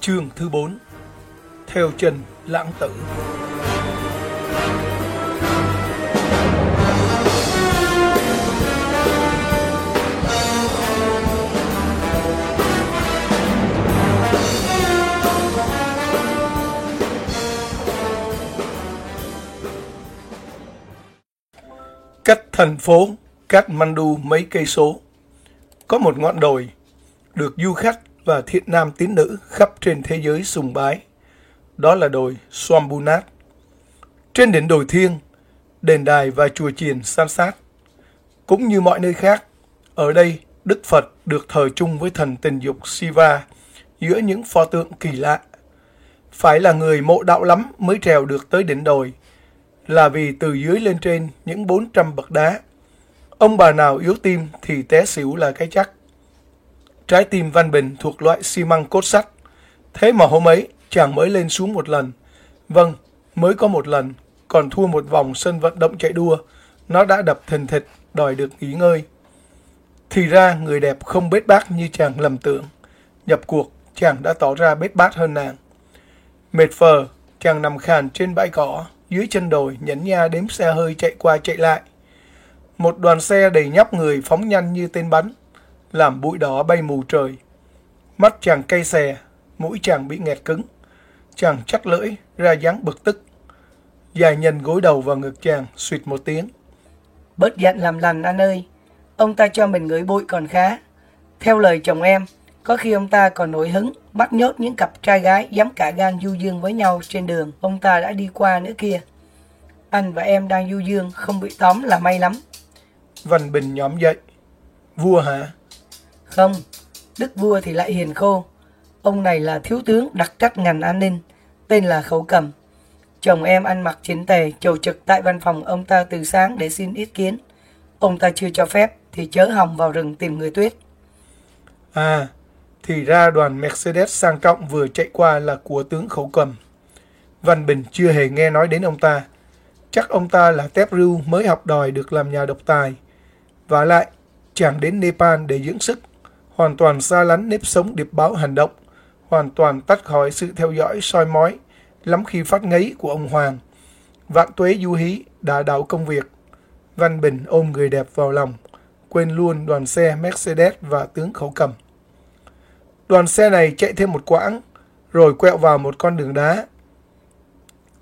chương thứ 4 Theo chân lãng tử. Cách thành phố Kathmandu mấy cây số, có một ngọn đồi được du khách và thiện nam tín nữ khắp trên thế giới sùng bái. Đó là đồi Swambunat. Trên đỉnh đồi thiêng, đền đài và chùa chiền san sát. Cũng như mọi nơi khác, ở đây Đức Phật được thờ chung với thần tình dục Shiva giữa những pho tượng kỳ lạ. Phải là người mộ đạo lắm mới trèo được tới đỉnh đồi, là vì từ dưới lên trên những 400 bậc đá. Ông bà nào yếu tim thì té xỉu là cái chắc. Trái tim Văn Bình thuộc loại xi măng cốt sắt. Thế mà hôm ấy, chàng mới lên xuống một lần. Vâng, mới có một lần, còn thua một vòng sân vận động chạy đua. Nó đã đập thình thịch, đòi được nghỉ ngơi. Thì ra người đẹp không bết bát như chàng lầm tưởng. Nhập cuộc, chàng đã tỏ ra bết bát hơn nàng. Mệt phờ, chàng nằm khàn trên bãi cỏ, dưới chân đồi nhấn nha đếm xe hơi chạy qua chạy lại. Một đoàn xe đầy nhóc người phóng nhanh như tên bắn, làm bụi đỏ bay mù trời. Mắt chàng cay xè, mũi chàng bị nghẹt cứng. Chàng chắc lưỡi, ra dáng bực tức. Dài nhân gối đầu vào ngực chàng, suyệt một tiếng. Bớt giận làm lành anh ơi, ông ta cho mình ngửi bụi còn khá. Theo lời chồng em, có khi ông ta còn nổi hứng, bắt nhốt những cặp trai gái dám cả gan du dương với nhau trên đường ông ta đã đi qua nữa kia. Anh và em đang du dương, không bị tóm là may lắm. Văn Bình nhóm dậy. Vua hả? Không, đức vua thì lại hiền khô. Ông này là thiếu tướng đặc trách ngành an ninh, tên là khẩu Cầm. Chồng em ăn mặc chính tề, chầu trực tại văn phòng ông ta từ sáng để xin ý kiến. Ông ta chưa cho phép thì chớ hòng vào rừng tìm người tuyết. À, thì ra đoàn Mercedes sang trọng vừa chạy qua là của tướng khẩu Cầm. Văn Bình chưa hề nghe nói đến ông ta. Chắc ông ta là tép rưu mới học đòi được làm nhà độc tài. Và lại, chàng đến Nepal để dưỡng sức, hoàn toàn xa lánh nếp sống điệp báo hành động, hoàn toàn tắt khỏi sự theo dõi soi mói, lắm khi phát ngấy của ông Hoàng. Vạn tuế du hí, đã đảo công việc. Văn Bình ôm người đẹp vào lòng, quên luôn đoàn xe Mercedes và tướng khẩu cầm. Đoàn xe này chạy thêm một quãng, rồi quẹo vào một con đường đá.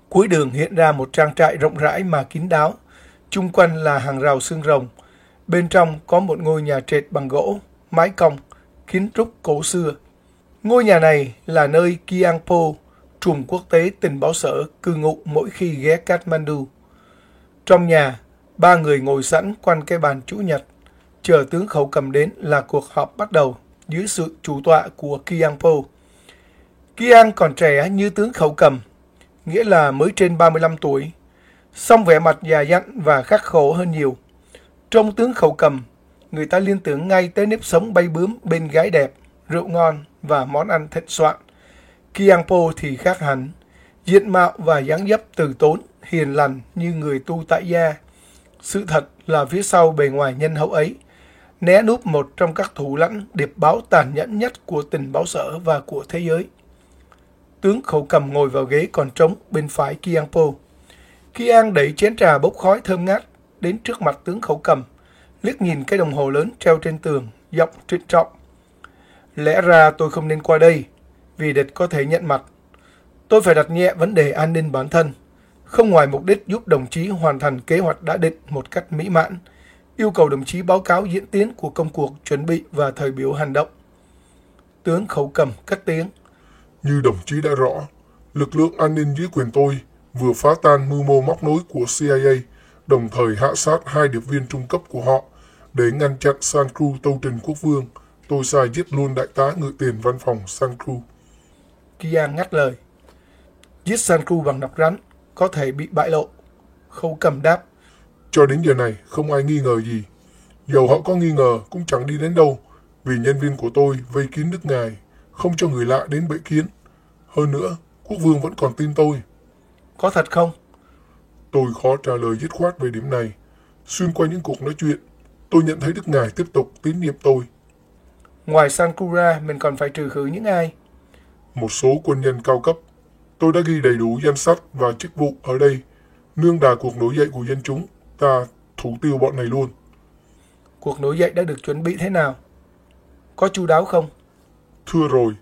Cuối đường hiện ra một trang trại rộng rãi mà kín đáo, chung quanh là hàng rào xương rồng, Bên trong có một ngôi nhà trệt bằng gỗ, mái cong, kiến trúc cổ xưa. Ngôi nhà này là nơi Kiangpo, trùm quốc tế tình báo sở, cư ngụ mỗi khi ghé Kathmandu. Trong nhà, ba người ngồi sẵn quanh cái bàn chủ nhật, chờ tướng khẩu cầm đến là cuộc họp bắt đầu dưới sự chủ tọa của Kiangpo. Kiang còn trẻ như tướng khẩu cầm, nghĩa là mới trên 35 tuổi, song vẻ mặt già dặn và khắc khổ hơn nhiều. Trong tướng khẩu cầm, người ta liên tưởng ngay tới nếp sống bay bướm bên gái đẹp, rượu ngon và món ăn thịnh soạn. Kiangpo thì khác hẳn, diện mạo và dáng dấp từ tốn, hiền lành như người tu tại gia. Sự thật là phía sau bề ngoài nhân hậu ấy, né núp một trong các thủ lãnh điệp báo tàn nhẫn nhất của tình báo sở và của thế giới. Tướng khẩu cầm ngồi vào ghế còn trống bên phải Kiangpo. Kiang đẩy chén trà bốc khói thơm ngát đến trước mặt tướng khẩu cầm, liếc nhìn cái đồng hồ lớn treo trên tường, giọng trịnh trọng. Lẽ ra tôi không nên qua đây, vì địch có thể nhận mặt. Tôi phải đặt nhẹ vấn đề an ninh bản thân, không ngoài mục đích giúp đồng chí hoàn thành kế hoạch đã định một cách mỹ mãn, yêu cầu đồng chí báo cáo diễn tiến của công cuộc chuẩn bị và thời biểu hành động. Tướng khẩu cầm cất tiếng. Như đồng chí đã rõ, lực lượng an ninh dưới quyền tôi vừa phá tan mưu mô móc nối của CIA đồng thời hạ sát hai điệp viên trung cấp của họ để ngăn chặn San Cruz tâu trình quốc vương. Tôi sai giết luôn đại tá ngự tiền văn phòng San Cruz. Kian ngắt lời. Giết Sanku bằng độc rắn có thể bị bại lộ. Khâu cầm đáp. Cho đến giờ này, không ai nghi ngờ gì. Dầu họ có nghi ngờ cũng chẳng đi đến đâu, vì nhân viên của tôi vây kín nước ngài, không cho người lạ đến bẫy kiến. Hơn nữa, quốc vương vẫn còn tin tôi. Có thật không? Tôi khó trả lời dứt khoát về điểm này. Xuyên qua những cuộc nói chuyện, tôi nhận thấy Đức Ngài tiếp tục tín nhiệm tôi. Ngoài Sankura, mình còn phải trừ khử những ai? Một số quân nhân cao cấp. Tôi đã ghi đầy đủ danh sách và chức vụ ở đây. Nương đà cuộc nổi dậy của dân chúng, ta thủ tiêu bọn này luôn. Cuộc nổi dậy đã được chuẩn bị thế nào? Có chu đáo không? Thưa rồi,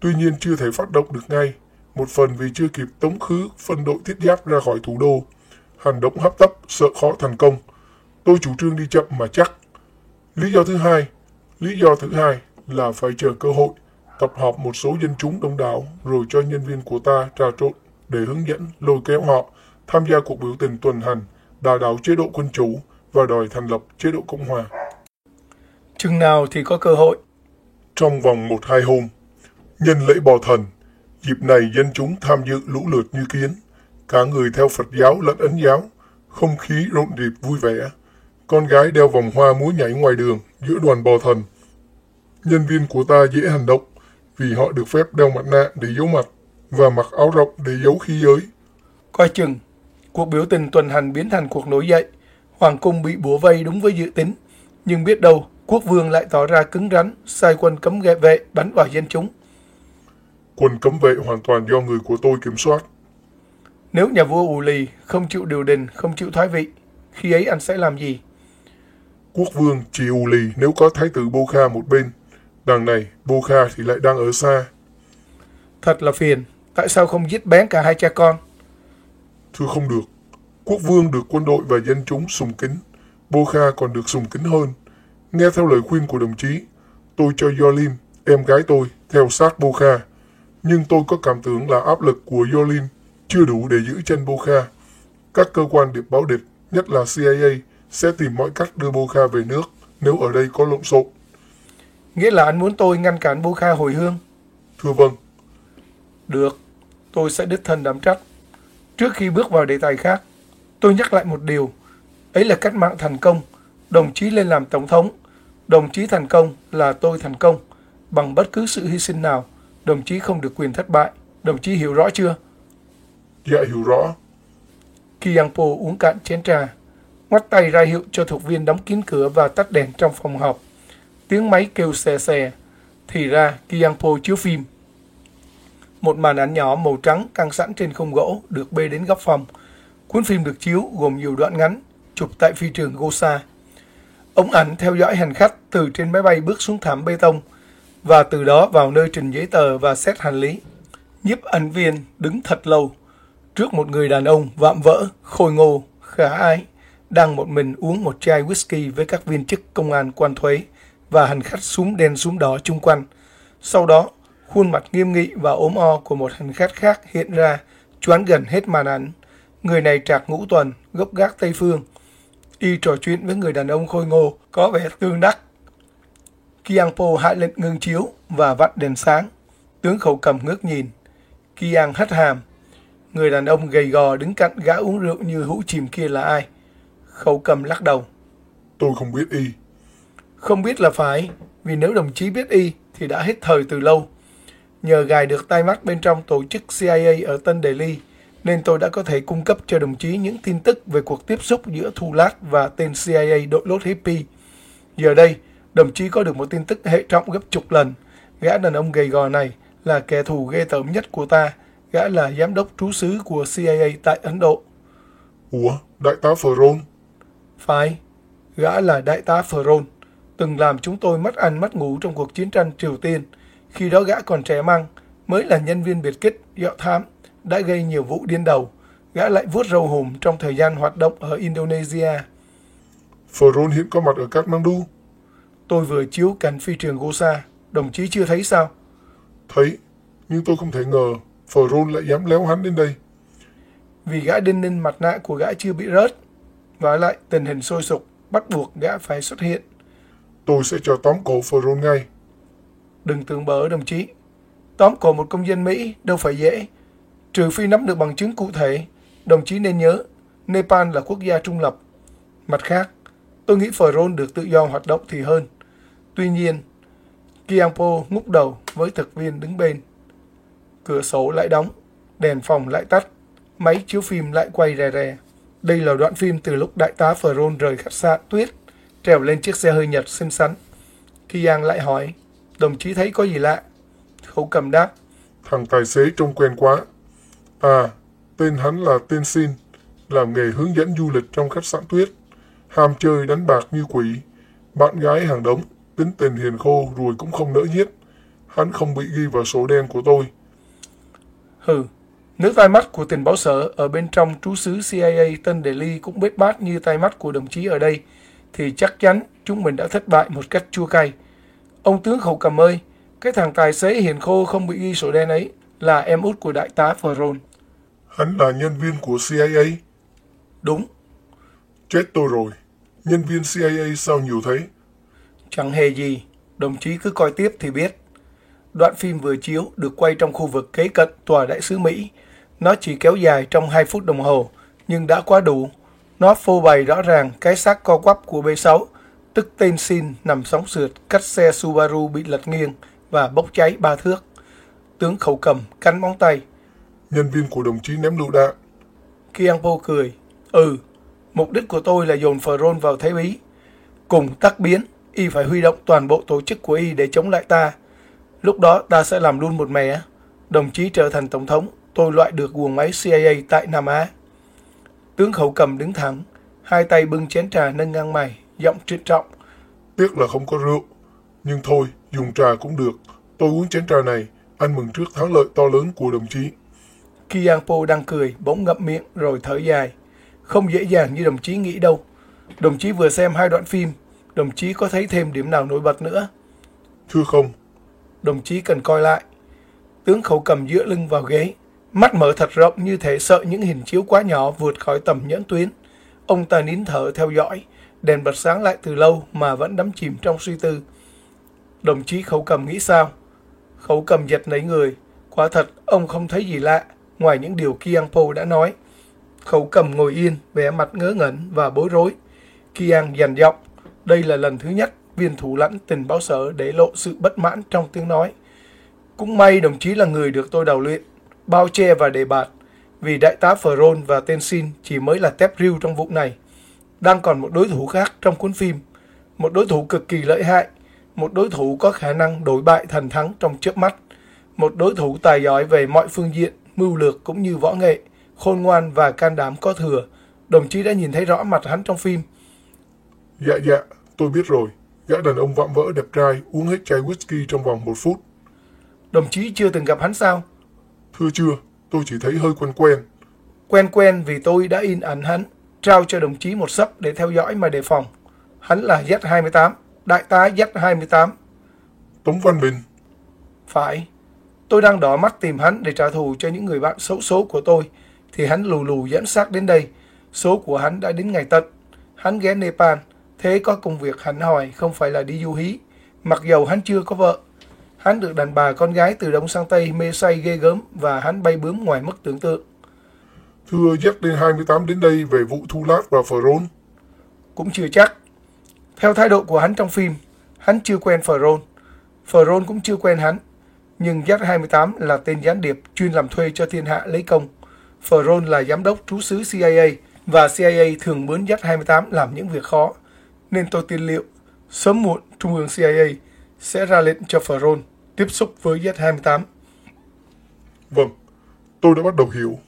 tuy nhiên chưa thể phát động được ngay. Một phần vì chưa kịp tống khứ phân đội thiết giáp ra khỏi thủ đô. Hành động hấp tấp, sợ khó thành công. Tôi chủ trương đi chậm mà chắc. Lý do thứ hai, lý do thứ hai là phải chờ cơ hội tập hợp một số dân chúng đông đảo rồi cho nhân viên của ta trà trộn để hướng dẫn lôi kéo họ tham gia cuộc biểu tình tuần hành, đà đảo chế độ quân chủ và đòi thành lập chế độ Cộng hòa. Chừng nào thì có cơ hội? Trong vòng một hai hôm, nhân lễ bò thần, dịp này dân chúng tham dự lũ lượt như kiến, cả người theo Phật giáo lẫn Ấn giáo, không khí rộn rịp vui vẻ. Con gái đeo vòng hoa múa nhảy ngoài đường giữa đoàn bò thần. Nhân viên của ta dễ hành động vì họ được phép đeo mặt nạ để giấu mặt và mặc áo rộng để giấu khí giới. Coi chừng, cuộc biểu tình tuần hành biến thành cuộc nổi dậy. Hoàng cung bị bủa vây đúng với dự tính. Nhưng biết đâu, quốc vương lại tỏ ra cứng rắn, sai quân cấm ghệ vệ bắn vào dân chúng. Quân cấm vệ hoàn toàn do người của tôi kiểm soát. Nếu nhà vua ù lì không chịu điều đình, không chịu thoái vị, khi ấy anh sẽ làm gì? Quốc vương chỉ ù lì nếu có thái tử Bô Kha một bên. Đằng này, Bô Kha thì lại đang ở xa. Thật là phiền, tại sao không giết bén cả hai cha con? Thưa không được. Quốc vương được quân đội và dân chúng sùng kính. Bô Kha còn được sùng kính hơn. Nghe theo lời khuyên của đồng chí, tôi cho Yolin, em gái tôi, theo sát Bô Kha. Nhưng tôi có cảm tưởng là áp lực của Yolin chưa đủ để giữ chân Bô Kha. Các cơ quan điệp báo địch, nhất là CIA, sẽ tìm mọi cách đưa Kha về nước nếu ở đây có lộn xộn. Nghĩa là anh muốn tôi ngăn cản Kha hồi hương? Thưa vâng. Được, tôi sẽ đích thân đảm trách. Trước khi bước vào đề tài khác, tôi nhắc lại một điều. Ấy là cách mạng thành công. Đồng chí lên làm tổng thống. Đồng chí thành công là tôi thành công. Bằng bất cứ sự hy sinh nào, đồng chí không được quyền thất bại. Đồng chí hiểu rõ chưa? Dạ hiểu rõ. Kiang Po uống cạn chén trà, ngoắt tay ra hiệu cho thuộc viên đóng kín cửa và tắt đèn trong phòng họp. Tiếng máy kêu xè xè. Thì ra Kiang Po chiếu phim. Một màn ảnh nhỏ màu trắng căng sẵn trên khung gỗ được bê đến góc phòng. Cuốn phim được chiếu gồm nhiều đoạn ngắn, chụp tại phi trường Gosa. Ống ảnh theo dõi hành khách từ trên máy bay bước xuống thảm bê tông và từ đó vào nơi trình giấy tờ và xét hành lý. Nhiếp ảnh viên đứng thật lâu trước một người đàn ông vạm vỡ, khôi ngô, khả ái, đang một mình uống một chai whisky với các viên chức công an quan thuế và hành khách súng đen súng đỏ chung quanh. Sau đó, khuôn mặt nghiêm nghị và ốm o của một hành khách khác hiện ra, choán gần hết màn ảnh. Người này trạc ngũ tuần, gốc gác Tây Phương. Y trò chuyện với người đàn ông khôi ngô, có vẻ tương đắc. Kiang Po hạ lệnh ngưng chiếu và vặn đèn sáng. Tướng khẩu cầm ngước nhìn. Kiang hất hàm. Người đàn ông gầy gò đứng cạnh gã uống rượu như hũ chìm kia là ai? Khẩu cầm lắc đầu. Tôi không biết y. Không biết là phải, vì nếu đồng chí biết y thì đã hết thời từ lâu. Nhờ gài được tai mắt bên trong tổ chức CIA ở Tân Delhi, nên tôi đã có thể cung cấp cho đồng chí những tin tức về cuộc tiếp xúc giữa Thu Lát và tên CIA đội lốt hippie. Giờ đây, đồng chí có được một tin tức hệ trọng gấp chục lần. Gã đàn ông gầy gò này là kẻ thù ghê tởm nhất của ta. Gã là giám đốc trú xứ của CIA tại Ấn Độ. Ủa, đại tá Ferron? Phải, gã là đại tá Ferron, từng làm chúng tôi mất ăn mất ngủ trong cuộc chiến tranh Triều Tiên. Khi đó gã còn trẻ măng, mới là nhân viên biệt kích, dạo thám, đã gây nhiều vụ điên đầu. Gã lại vuốt râu hùm trong thời gian hoạt động ở Indonesia. Ferron hiện có mặt ở Kathmandu. Tôi vừa chiếu cảnh phi trường Gosa, đồng chí chưa thấy sao? Thấy, nhưng tôi không thể ngờ Ferron lại dám léo hắn đến đây. Vì gã đinh ninh mặt nạ của gã chưa bị rớt. Và lại tình hình sôi sục, bắt buộc gã phải xuất hiện. Tôi sẽ cho tóm cổ Ferron ngay. Đừng tưởng bỡ đồng chí. Tóm cổ một công dân Mỹ đâu phải dễ, trừ phi nắm được bằng chứng cụ thể. Đồng chí nên nhớ, Nepal là quốc gia trung lập. Mặt khác, tôi nghĩ Phở được tự do hoạt động thì hơn. Tuy nhiên, Kiampo ngúc đầu với thực viên đứng bên. Cửa sổ lại đóng, đèn phòng lại tắt, máy chiếu phim lại quay rè rè. Đây là đoạn phim từ lúc đại tá Phở rời khách sạn Tuyết, trèo lên chiếc xe hơi Nhật xinh xắn. Kiang lại hỏi, đồng chí thấy có gì lạ? Khẩu cầm đáp. Thằng tài xế trông quen quá. À, tên hắn là tên Xin, làm nghề hướng dẫn du lịch trong khách sạn Tuyết. Ham chơi đánh bạc như quỷ, bạn gái hàng đống, tính tình hiền khô rồi cũng không nỡ giết. Hắn không bị ghi vào sổ đen của tôi. Hừ, nếu tai mắt của tình báo sở ở bên trong trú xứ CIA Tân Delhi cũng bết bát như tai mắt của đồng chí ở đây, thì chắc chắn chúng mình đã thất bại một cách chua cay. Ông tướng khẩu cầm ơi, cái thằng tài xế hiền khô không bị ghi sổ đen ấy là em út của đại tá Ferron. Hắn là nhân viên của CIA? Đúng. Chết tôi rồi. Nhân viên CIA sao nhiều thế? Chẳng hề gì. Đồng chí cứ coi tiếp thì biết. Đoạn phim vừa chiếu được quay trong khu vực kế cận tòa đại sứ Mỹ. Nó chỉ kéo dài trong 2 phút đồng hồ, nhưng đã quá đủ. Nó phô bày rõ ràng cái xác co quắp của B6, tức tên Sin nằm sóng sượt cách xe Subaru bị lật nghiêng và bốc cháy ba thước. Tướng khẩu cầm cắn móng tay. Nhân viên của đồng chí ném lựu đạn. Kiangpo cười. Ừ, mục đích của tôi là dồn Phờrôn vào thế bí. Cùng tắc biến, y phải huy động toàn bộ tổ chức của y để chống lại ta. Lúc đó ta sẽ làm luôn một mẻ. Đồng chí trở thành tổng thống, tôi loại được guồng máy CIA tại Nam Á. Tướng khẩu cầm đứng thẳng, hai tay bưng chén trà nâng ngang mày, giọng trịnh trọng. Tiếc là không có rượu, nhưng thôi, dùng trà cũng được. Tôi uống chén trà này, ăn mừng trước thắng lợi to lớn của đồng chí. Kiangpo đang cười, bỗng ngậm miệng rồi thở dài. Không dễ dàng như đồng chí nghĩ đâu. Đồng chí vừa xem hai đoạn phim, đồng chí có thấy thêm điểm nào nổi bật nữa? Thưa không. Đồng chí cần coi lại. Tướng khẩu cầm dựa lưng vào ghế, mắt mở thật rộng như thể sợ những hình chiếu quá nhỏ vượt khỏi tầm nhẫn tuyến. Ông ta nín thở theo dõi, đèn bật sáng lại từ lâu mà vẫn đắm chìm trong suy tư. Đồng chí khẩu cầm nghĩ sao? Khẩu cầm giật lấy người. Quả thật, ông không thấy gì lạ, ngoài những điều Kiang Po đã nói. Khẩu cầm ngồi yên, vẻ mặt ngớ ngẩn và bối rối. Kiang dằn giọng. Đây là lần thứ nhất viên thủ lãnh tình báo sở để lộ sự bất mãn trong tiếng nói. Cũng may đồng chí là người được tôi đào luyện, bao che và đề bạt, vì đại tá Ferron và tên Sin chỉ mới là tép riêu trong vụ này. Đang còn một đối thủ khác trong cuốn phim, một đối thủ cực kỳ lợi hại, một đối thủ có khả năng đổi bại thần thắng trong chớp mắt, một đối thủ tài giỏi về mọi phương diện, mưu lược cũng như võ nghệ, khôn ngoan và can đảm có thừa. Đồng chí đã nhìn thấy rõ mặt hắn trong phim. Dạ dạ, tôi biết rồi. Gã đàn ông vạm vỡ đẹp trai uống hết chai whisky trong vòng một phút. Đồng chí chưa từng gặp hắn sao? Thưa chưa, tôi chỉ thấy hơi quen quen. Quen quen vì tôi đã in ảnh hắn, trao cho đồng chí một sấp để theo dõi mà đề phòng. Hắn là Z28, đại tá Z28. Tống Văn Bình. Phải. Tôi đang đỏ mắt tìm hắn để trả thù cho những người bạn xấu số của tôi, thì hắn lù lù dẫn xác đến đây. Số của hắn đã đến ngày tận. Hắn ghé Nepal, thế có công việc hắn hỏi không phải là đi du hí, mặc dầu hắn chưa có vợ. Hắn được đàn bà con gái từ Đông sang Tây mê say ghê gớm và hắn bay bướm ngoài mức tưởng tượng. Thưa dắt đến 28 đến đây về vụ Thu Lát và Phờrôn. Cũng chưa chắc. Theo thái độ của hắn trong phim, hắn chưa quen Phờrôn. Phờrôn cũng chưa quen hắn. Nhưng Z28 là tên gián điệp chuyên làm thuê cho thiên hạ lấy công. Phờrôn là giám đốc trú xứ CIA và CIA thường mướn Z28 làm những việc khó. Nên tôi tin liệu, sớm muộn Trung ương CIA sẽ ra lệnh cho Phờrôn tiếp xúc với Z28. Vâng, tôi đã bắt đầu hiểu.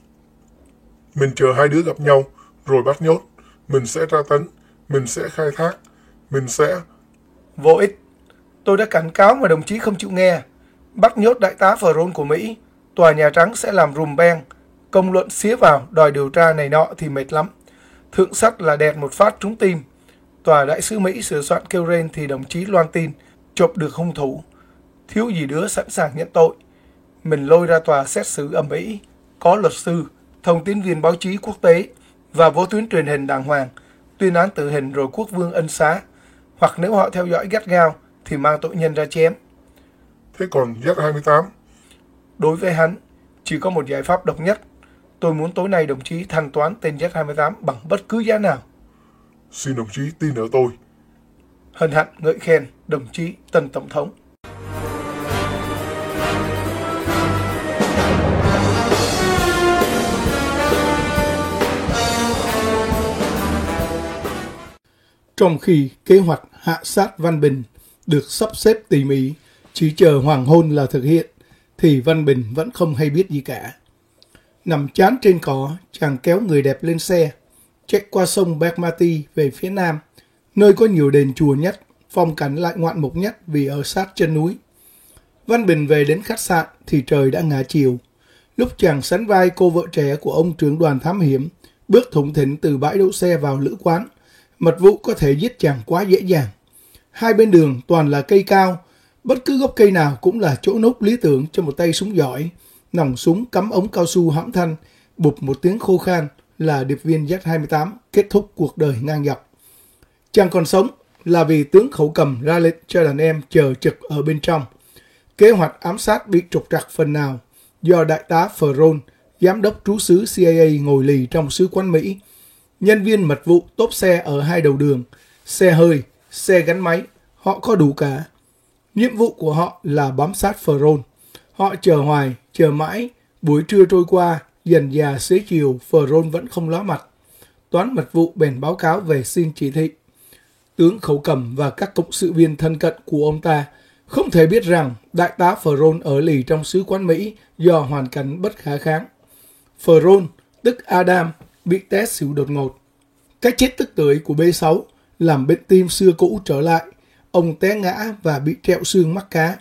Mình chờ hai đứa gặp nhau, rồi bắt nhốt. Mình sẽ tra tấn, mình sẽ khai thác, mình sẽ... Vô ích. Tôi đã cảnh cáo mà đồng chí không chịu nghe. Bắt nhốt đại tá Phờrôn của Mỹ, tòa Nhà Trắng sẽ làm rùm beng. Công luận xía vào, đòi điều tra này nọ thì mệt lắm. Thượng sắt là đẹp một phát trúng tim. Tòa đại sứ Mỹ sửa soạn kêu rên thì đồng chí loan tin, chụp được hung thủ. Thiếu gì đứa sẵn sàng nhận tội. Mình lôi ra tòa xét xử ầm ĩ, có luật sư, thông tin viên báo chí quốc tế và vô tuyến truyền hình đàng hoàng, tuyên án tử hình rồi quốc vương ân xá, hoặc nếu họ theo dõi gắt gao thì mang tội nhân ra chém. Thế còn Z28? Đối với hắn, chỉ có một giải pháp độc nhất. Tôi muốn tối nay đồng chí thanh toán tên Z-28 bằng bất cứ giá nào. Xin đồng chí tin ở tôi. Hân hạnh ngợi khen đồng chí Tân Tổng thống. Trong khi kế hoạch hạ sát Văn Bình được sắp xếp tỉ mỉ, chỉ chờ hoàng hôn là thực hiện, thì Văn Bình vẫn không hay biết gì cả. Nằm chán trên cỏ, chàng kéo người đẹp lên xe, chạy qua sông Bermati về phía nam, nơi có nhiều đền chùa nhất, phong cảnh lại ngoạn mục nhất vì ở sát chân núi. Văn Bình về đến khách sạn thì trời đã ngả chiều. Lúc chàng sánh vai cô vợ trẻ của ông trưởng đoàn thám hiểm, bước thủng thỉnh từ bãi đỗ xe vào lữ quán, mật vụ có thể giết chàng quá dễ dàng. Hai bên đường toàn là cây cao, bất cứ gốc cây nào cũng là chỗ núp lý tưởng cho một tay súng giỏi. Nòng súng cắm ống cao su hãm thanh, bụp một tiếng khô khan là điệp viên Z-28 kết thúc cuộc đời ngang dọc. Chàng còn sống là vì tướng khẩu cầm ra lệnh cho đàn em chờ trực ở bên trong. Kế hoạch ám sát bị trục trặc phần nào do đại tá Ferron, giám đốc trú xứ CIA ngồi lì trong sứ quán Mỹ. Nhân viên mật vụ tốp xe ở hai đầu đường, xe hơi, xe gắn máy, họ có đủ cả. Nhiệm vụ của họ là bám sát Ferron. Họ chờ hoài, chờ mãi, buổi trưa trôi qua, dần già xế chiều, Ferron vẫn không ló mặt. Toán mật vụ bèn báo cáo về xin chỉ thị. Tướng Khẩu Cầm và các cộng sự viên thân cận của ông ta không thể biết rằng đại tá Ferron ở lì trong sứ quán Mỹ do hoàn cảnh bất khả kháng. Ferron, tức Adam, bị té xỉu đột ngột. Cái chết tức tưởi của B6 làm bệnh tim xưa cũ trở lại. Ông té ngã và bị trẹo xương mắc cá.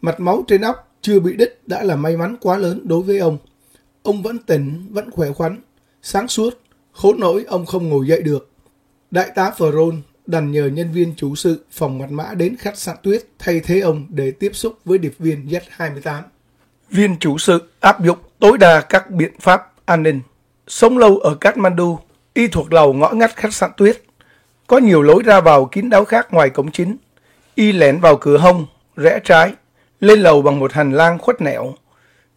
Mặt máu trên óc chưa bị đứt đã là may mắn quá lớn đối với ông. Ông vẫn tỉnh, vẫn khỏe khoắn, sáng suốt, khốn nỗi ông không ngồi dậy được. Đại tá Ferron đành nhờ nhân viên chủ sự phòng mặt mã đến khách sạn tuyết thay thế ông để tiếp xúc với điệp viên Z-28. Viên chủ sự áp dụng tối đa các biện pháp an ninh. Sống lâu ở Kathmandu, y thuộc lầu ngõ ngắt khách sạn tuyết. Có nhiều lối ra vào kín đáo khác ngoài cổng chính. Y lẻn vào cửa hông, rẽ trái, lên lầu bằng một hành lang khuất nẻo.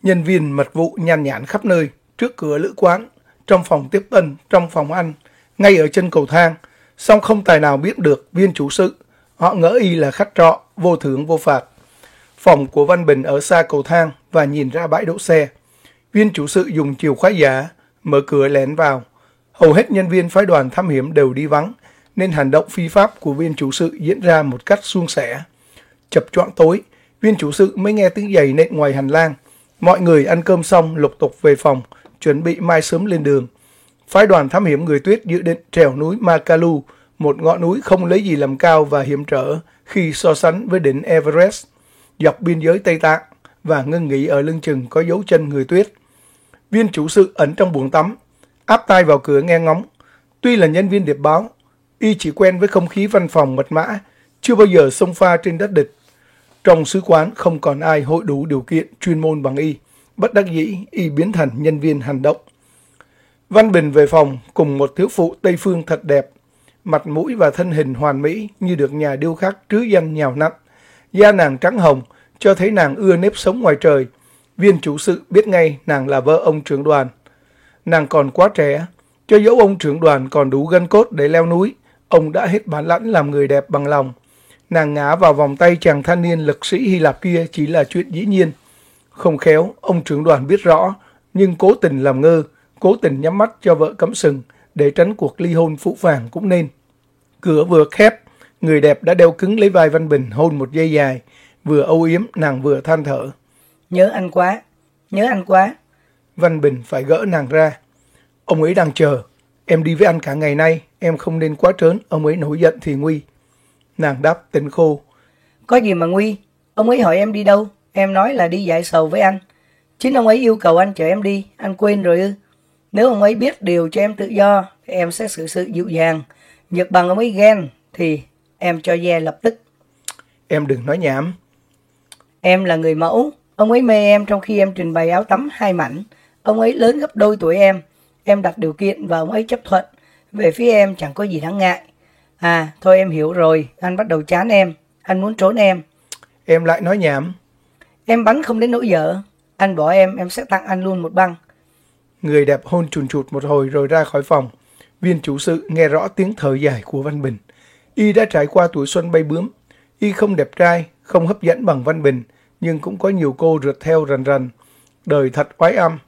Nhân viên mật vụ nhàn nhản khắp nơi, trước cửa lữ quán, trong phòng tiếp tân, trong phòng ăn, ngay ở chân cầu thang, song không tài nào biết được viên chủ sự. Họ ngỡ y là khách trọ, vô thưởng vô phạt. Phòng của Văn Bình ở xa cầu thang và nhìn ra bãi đỗ xe. Viên chủ sự dùng chiều khóa giả, mở cửa lén vào. Hầu hết nhân viên phái đoàn thăm hiểm đều đi vắng, nên hành động phi pháp của viên chủ sự diễn ra một cách suôn sẻ. Chập choạng tối, viên chủ sự mới nghe tiếng giày nện ngoài hành lang. Mọi người ăn cơm xong lục tục về phòng, chuẩn bị mai sớm lên đường. Phái đoàn thám hiểm người tuyết dự định trèo núi Makalu, một ngọn núi không lấy gì làm cao và hiểm trở khi so sánh với đỉnh Everest, dọc biên giới Tây Tạng và ngưng nghỉ ở lưng chừng có dấu chân người tuyết. Viên chủ sự ẩn trong buồng tắm, áp tai vào cửa nghe ngóng. Tuy là nhân viên điệp báo, y chỉ quen với không khí văn phòng mật mã, chưa bao giờ xông pha trên đất địch. Trong sứ quán không còn ai hội đủ điều kiện chuyên môn bằng y. Bất đắc dĩ, y biến thành nhân viên hành động. Văn Bình về phòng cùng một thiếu phụ Tây Phương thật đẹp, mặt mũi và thân hình hoàn mỹ như được nhà điêu khắc trứ danh nhào nặn. Da nàng trắng hồng, cho thấy nàng ưa nếp sống ngoài trời. Viên chủ sự biết ngay nàng là vợ ông trưởng đoàn. Nàng còn quá trẻ, cho dẫu ông trưởng đoàn còn đủ gân cốt để leo núi, ông đã hết bản lãnh làm người đẹp bằng lòng. Nàng ngã vào vòng tay chàng thanh niên lực sĩ Hy Lạp kia chỉ là chuyện dĩ nhiên. Không khéo, ông trưởng đoàn biết rõ, nhưng cố tình làm ngơ, cố tình nhắm mắt cho vợ cấm sừng để tránh cuộc ly hôn phũ phàng cũng nên. Cửa vừa khép, người đẹp đã đeo cứng lấy vai Văn Bình hôn một giây dài, vừa âu yếm nàng vừa than thở. Nhớ anh quá, nhớ anh quá. Văn Bình phải gỡ nàng ra. Ông ấy đang chờ, em đi với anh cả ngày nay, em không nên quá trớn, ông ấy nổi giận thì nguy. Nàng đáp tình khô. Có gì mà nguy, ông ấy hỏi em đi đâu, em nói là đi giải sầu với anh. Chính ông ấy yêu cầu anh chở em đi, anh quên rồi ư. Nếu ông ấy biết điều cho em tự do, thì em sẽ xử sự dịu dàng. Nhật bằng ông ấy ghen, thì em cho ve lập tức. Em đừng nói nhảm. Em là người mẫu, ông ấy mê em trong khi em trình bày áo tắm hai mảnh. Ông ấy lớn gấp đôi tuổi em. Em đặt điều kiện và ông ấy chấp thuận. Về phía em chẳng có gì đáng ngại. À, thôi em hiểu rồi, anh bắt đầu chán em. Anh muốn trốn em. Em lại nói nhảm. Em bắn không đến nỗi vợ. Anh bỏ em, em sẽ tặng anh luôn một băng. Người đẹp hôn chùn chụt một hồi rồi ra khỏi phòng. Viên chủ sự nghe rõ tiếng thở dài của Văn Bình. Y đã trải qua tuổi xuân bay bướm. Y không đẹp trai, không hấp dẫn bằng Văn Bình, nhưng cũng có nhiều cô rượt theo rần rần. Đời thật oái âm.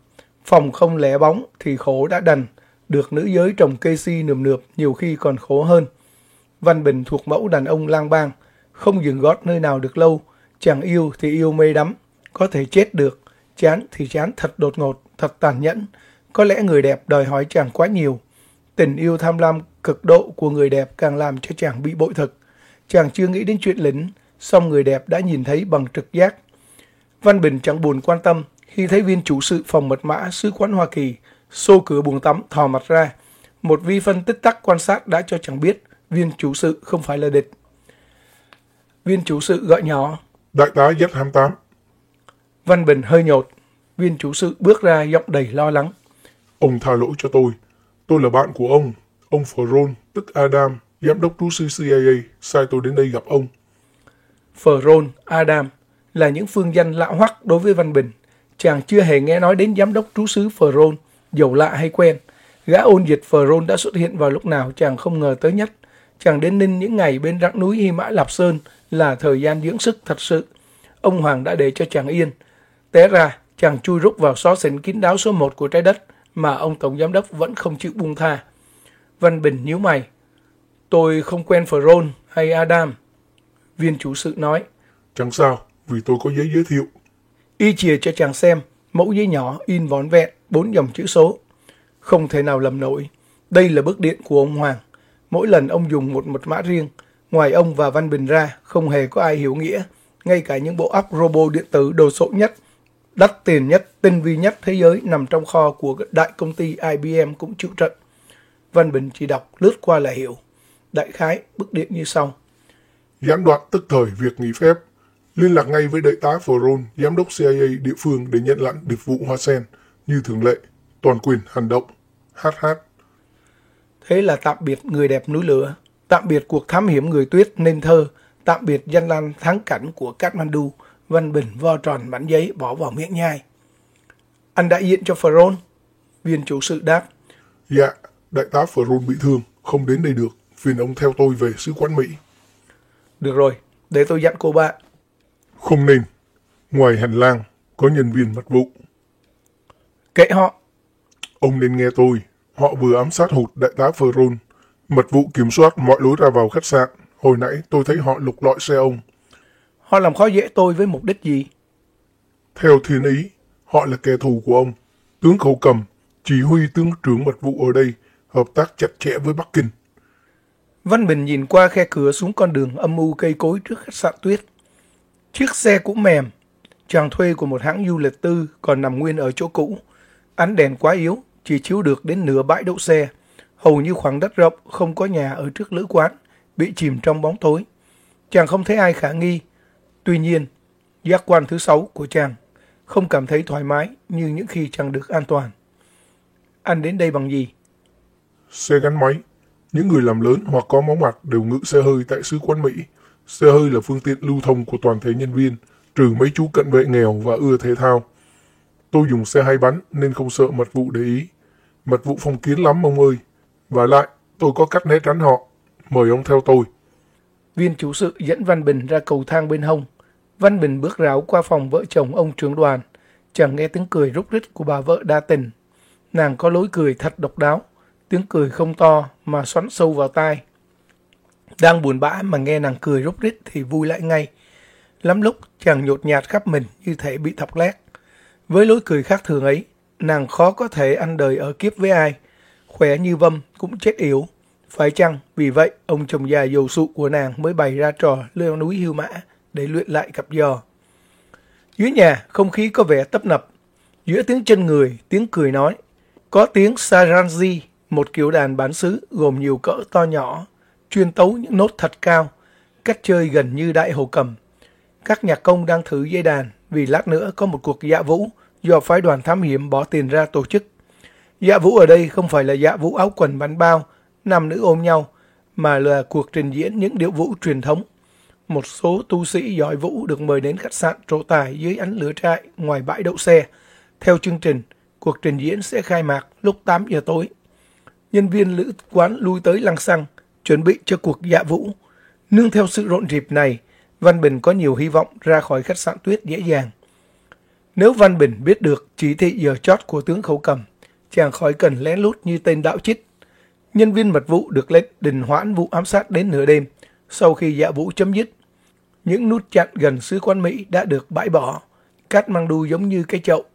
Phòng không lẻ bóng thì khổ đã đành. Được nữ giới trồng cây si nườm nượp nhiều khi còn khổ hơn. Văn Bình thuộc mẫu đàn ông lang bang, không dừng gót nơi nào được lâu. Chàng yêu thì yêu mê đắm, có thể chết được. Chán thì chán thật đột ngột, thật tàn nhẫn. Có lẽ người đẹp đòi hỏi chàng quá nhiều. Tình yêu tham lam cực độ của người đẹp càng làm cho chàng bị bội thực. Chàng chưa nghĩ đến chuyện lính, song người đẹp đã nhìn thấy bằng trực giác. Văn Bình chẳng buồn quan tâm khi thấy viên chủ sự phòng mật mã sứ quán Hoa Kỳ xô cửa buồng tắm thò mặt ra. Một vi phân tích tắc quan sát đã cho chàng biết viên chủ sự không phải là địch. Viên chủ sự gọi nhỏ. Đại tá Z28. Văn Bình hơi nhột. Viên chủ sự bước ra giọng đầy lo lắng. Ông tha lỗi cho tôi. Tôi là bạn của ông. Ông Ferron, tức Adam, giám đốc sư CIA, sai tôi đến đây gặp ông. Ferron, Adam là những phương danh lạ hoắc đối với Văn Bình. Chàng chưa hề nghe nói đến giám đốc trú sứ Ferron, dầu lạ hay quen. Gã ôn dịch Ferron đã xuất hiện vào lúc nào chàng không ngờ tới nhất. Chàng đến Ninh những ngày bên rặng núi Hy Mã Lạp Sơn là thời gian dưỡng sức thật sự. Ông Hoàng đã để cho chàng yên. Té ra, chàng chui rút vào xó xỉnh kín đáo số 1 của trái đất mà ông Tổng Giám đốc vẫn không chịu buông tha. Văn Bình nhíu mày. Tôi không quen Ferron hay Adam. Viên chủ sự nói. Chẳng sao, vì tôi có giấy giới thiệu. Y chìa cho chàng xem, mẫu giấy nhỏ in vón vẹn, bốn dòng chữ số. Không thể nào lầm nổi. Đây là bức điện của ông Hoàng. Mỗi lần ông dùng một mật mã riêng, ngoài ông và Văn Bình ra, không hề có ai hiểu nghĩa. Ngay cả những bộ óc robot điện tử đồ sộ nhất, đắt tiền nhất, tinh vi nhất thế giới nằm trong kho của đại công ty IBM cũng chịu trận. Văn Bình chỉ đọc lướt qua là hiểu. Đại khái, bức điện như sau. Gián đoạn tức thời việc nghỉ phép. Liên lạc ngay với đại tá Ferron, giám đốc CIA địa phương để nhận lãnh điệp vụ Hoa Sen, như thường lệ. Toàn quyền hành động. HH. Thế là tạm biệt người đẹp núi lửa, tạm biệt cuộc thám hiểm người tuyết nên thơ, tạm biệt danh lam thắng cảnh của Kathmandu, Văn Bình vo tròn mảnh giấy bỏ vào miệng nhai. Anh đại diện cho Ferron. Viên chủ sự đáp. Dạ, đại tá Ferron bị thương, không đến đây được. Phiền ông theo tôi về sứ quán Mỹ. Được rồi, để tôi dặn cô bạn. Không nên. Ngoài hành lang, có nhân viên mật vụ. Kệ họ. Ông nên nghe tôi. Họ vừa ám sát hụt đại tá Ferron. Mật vụ kiểm soát mọi lối ra vào khách sạn. Hồi nãy tôi thấy họ lục lọi xe ông. Họ làm khó dễ tôi với mục đích gì? Theo thiên ý, họ là kẻ thù của ông. Tướng Khẩu Cầm, chỉ huy tướng trưởng mật vụ ở đây, hợp tác chặt chẽ với Bắc Kinh. Văn Bình nhìn qua khe cửa xuống con đường âm u cây cối trước khách sạn tuyết. Chiếc xe cũng mềm, chàng thuê của một hãng du lịch tư còn nằm nguyên ở chỗ cũ. Ánh đèn quá yếu, chỉ chiếu được đến nửa bãi đậu xe. Hầu như khoảng đất rộng, không có nhà ở trước lữ quán, bị chìm trong bóng tối. Chàng không thấy ai khả nghi. Tuy nhiên, giác quan thứ sáu của chàng không cảm thấy thoải mái như những khi chàng được an toàn. Anh đến đây bằng gì? Xe gắn máy. Những người làm lớn hoặc có máu mặt đều ngự xe hơi tại sứ quán Mỹ. Xe hơi là phương tiện lưu thông của toàn thể nhân viên, trừ mấy chú cận vệ nghèo và ưa thể thao. Tôi dùng xe hay bắn nên không sợ mật vụ để ý. Mật vụ phong kiến lắm ông ơi. Và lại, tôi có cách né tránh họ. Mời ông theo tôi. Viên chủ sự dẫn Văn Bình ra cầu thang bên hông. Văn Bình bước ráo qua phòng vợ chồng ông trưởng đoàn. Chẳng nghe tiếng cười rúc rích của bà vợ đa tình. Nàng có lối cười thật độc đáo. Tiếng cười không to mà xoắn sâu vào tai. Đang buồn bã mà nghe nàng cười rúc rít thì vui lại ngay. Lắm lúc chàng nhột nhạt khắp mình như thể bị thọc lét. Với lối cười khác thường ấy, nàng khó có thể ăn đời ở kiếp với ai. Khỏe như vâm cũng chết yếu. Phải chăng vì vậy ông chồng già dầu sụ của nàng mới bày ra trò leo núi hưu mã để luyện lại cặp giò. Dưới nhà không khí có vẻ tấp nập. Giữa tiếng chân người, tiếng cười nói. Có tiếng saranji, một kiểu đàn bán xứ gồm nhiều cỡ to nhỏ, chuyên tấu những nốt thật cao, cách chơi gần như đại hồ cầm. Các nhạc công đang thử dây đàn vì lát nữa có một cuộc dạ vũ do phái đoàn thám hiểm bỏ tiền ra tổ chức. Dạ vũ ở đây không phải là dạ vũ áo quần bắn bao, nam nữ ôm nhau, mà là cuộc trình diễn những điệu vũ truyền thống. một số tu sĩ giỏi vũ được mời đến khách sạn trổ tài dưới ánh lửa trại ngoài bãi đậu xe. Theo chương trình, cuộc trình diễn sẽ khai mạc lúc 8 giờ tối. Nhân viên lữ quán lui tới lăng xăng, chuẩn bị cho cuộc dạ vũ. Nương theo sự rộn rịp này, Văn Bình có nhiều hy vọng ra khỏi khách sạn tuyết dễ dàng. Nếu Văn Bình biết được chỉ thị giờ chót của tướng khẩu cầm, chàng khỏi cần lén lút như tên đạo chích. Nhân viên mật vụ được lệnh đình hoãn vụ ám sát đến nửa đêm, sau khi dạ vũ chấm dứt. Những nút chặn gần sứ quán Mỹ đã được bãi bỏ. Cát mang đu giống như cái chậu,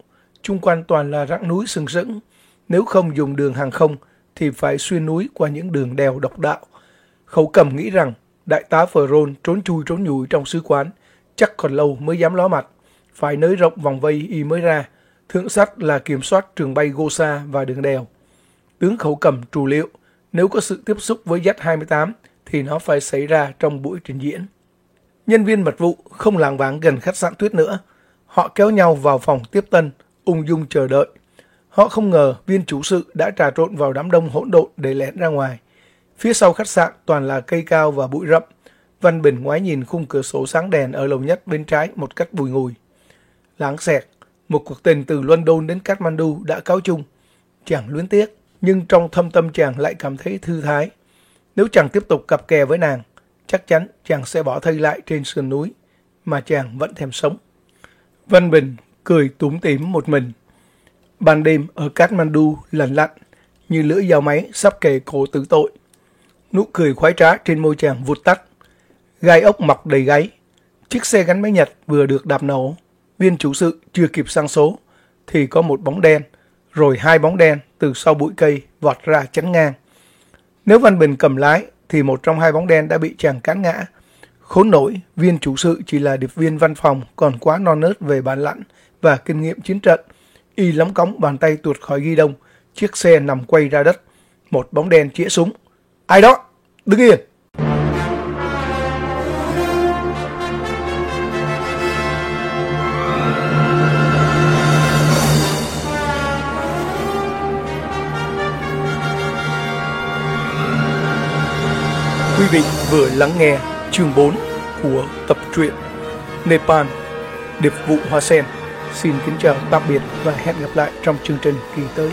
chung quanh toàn là rặng núi sừng sững. Nếu không dùng đường hàng không, thì phải xuyên núi qua những đường đèo độc đạo. Khẩu cầm nghĩ rằng đại tá Ferron trốn chui trốn nhủi trong sứ quán, chắc còn lâu mới dám ló mặt. Phải nới rộng vòng vây y mới ra. Thượng sách là kiểm soát trường bay Gosa và đường đèo. Tướng khẩu cầm trù liệu, nếu có sự tiếp xúc với Z-28 thì nó phải xảy ra trong buổi trình diễn. Nhân viên mật vụ không làng váng gần khách sạn tuyết nữa. Họ kéo nhau vào phòng tiếp tân, ung dung chờ đợi. Họ không ngờ viên chủ sự đã trà trộn vào đám đông hỗn độn để lén ra ngoài. Phía sau khách sạn toàn là cây cao và bụi rậm. Văn Bình ngoái nhìn khung cửa sổ sáng đèn ở lầu nhất bên trái một cách bùi ngùi. Láng xẹt, một cuộc tình từ London đến Kathmandu đã cáo chung. chàng luyến tiếc, nhưng trong thâm tâm chàng lại cảm thấy thư thái. Nếu chàng tiếp tục cặp kè với nàng, chắc chắn chàng sẽ bỏ thây lại trên sườn núi, mà chàng vẫn thèm sống. Văn Bình cười túm tỉm một mình. Ban đêm ở Kathmandu lạnh lặn, như lưỡi dao máy sắp kề cổ tử tội. Nụ cười khoái trá trên môi chàng vụt tắt. Gai ốc mọc đầy gáy. Chiếc xe gắn máy Nhật vừa được đạp nổ. Viên chủ sự chưa kịp sang số, thì có một bóng đen, rồi hai bóng đen từ sau bụi cây vọt ra chắn ngang. Nếu Văn Bình cầm lái, thì một trong hai bóng đen đã bị chàng cán ngã. Khốn nổi, viên chủ sự chỉ là điệp viên văn phòng còn quá non nớt về bản lãnh và kinh nghiệm chiến trận. Y lóng cóng bàn tay tuột khỏi ghi đông, chiếc xe nằm quay ra đất. Một bóng đen chĩa súng. Ai đó? Đứng yên! Quý vị vừa lắng nghe chương 4 của tập truyện Nepal, Điệp vụ Hoa Sen. Xin kính chào, tạm biệt và hẹn gặp lại trong chương trình kỳ tới.